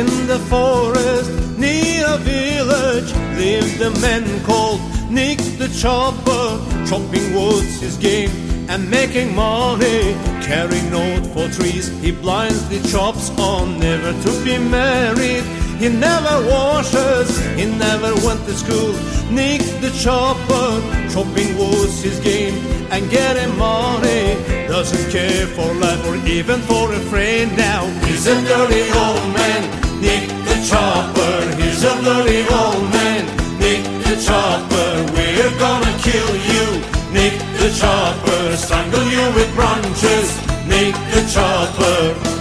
in the forest near a village lived a man called Nick the Chopper. Chopping wood's his game and making money. Carrying note for trees, he blindly chops on, never to be married. He never washes, he never went to school. Nick the Chopper, chopping wood's his game and getting money. Doesn't care for life or even for a friend now. He's a dirty old man, Nick the Chopper. He's a dirty old man, Nick the Chopper. We're gonna kill you, Nick the Chopper. Strangle you with branches, Nick the Chopper.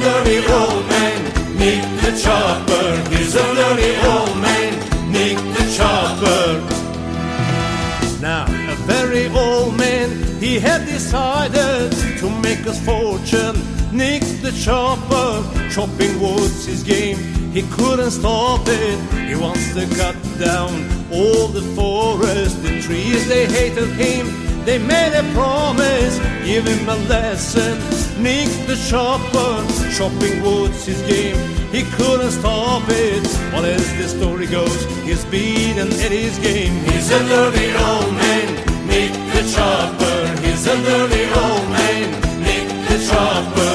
Dirty old man, Nick the Chopper. He's a dirty old man, Nick the Chopper. Now, a very old man, he had decided to make his fortune. Nick the Chopper, chopping wood's his game. He couldn't stop it. He wants to cut down all the forest, the trees. They hated him. They made a promise, give him a lesson. Nick the Chopper, chopping wood's his game. He couldn't stop it. Well, as the story goes, he's beaten at his game. He's a dirty old man, Nick the Chopper. He's a dirty old man, Nick the Chopper.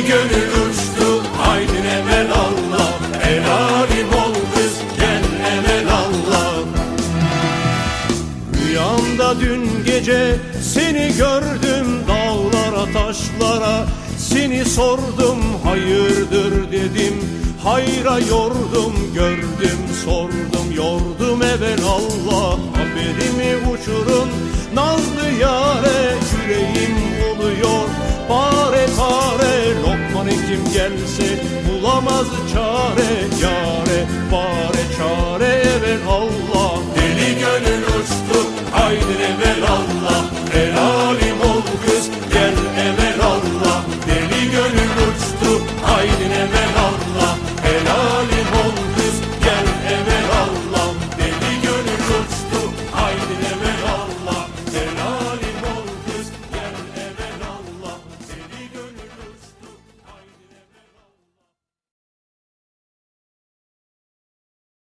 Gönül uçtu haydin evvel Allah. El alim ol kız Rüyamda dün gece seni gördüm dağlara taşlara. Seni sordum hayırdır? dedim. Hayra yordum gördüm sordum. Yordum evvel Allah. Haberimi uçurun bulamaz çare Yare bare çare evvel Allah. Deli gönül uçtu haydi evvel Allah.